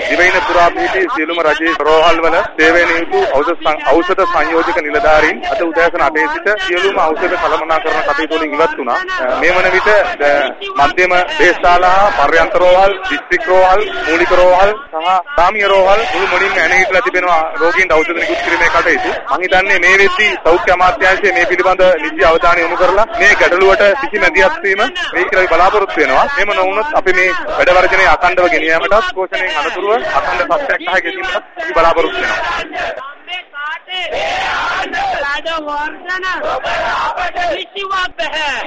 දිවයින පුරා පිහිටි සියලුම රජයේ රෝහල් වල සේවය නියුතු ඖෂධ ඖෂධ සංයෝජක නිලධාරීන් අද උදෑසන 8 සිට සියලුම ඖෂධ කළමනාකරණ කටයුතු වලින් ඉවත් වුණා. මේ වන විට මධ්‍යම දේශාලා පර්යන්ත රෝහල්, දිස්ත්‍රික් රෝහල්, මූලික රෝහල් සහ සාමීය රෝහල් මුළු මුලින්ම ඇනහිටලා තිබෙනවා රෝගීන්ට ඖෂධ නිකුත් කිරීමේ කටයුතු. මම හිතන්නේ මේ වෙද්දී සෞඛ්‍ය අමාත්‍යාංශය මේ පිළිබඳ නිසි අවධානය යොමු කරලා මේ ගැටලුවට කිසි මැදිහත් වීම වෙයි කියලා බලාපොරොත්තු වෙනවා. එහෙම නොවුනොත් අපි මේ වැඩ වර්ජනය අඛණ්ඩව ගෙන යාමටත් ഘോഷණයෙන් අනතුරුව අඛණ්ඩ සත්‍යයක් සහ ගෙනීමටත් බලාපොරොත්තු වෙනවා. بعد ابدا أرسنه بالسواب بها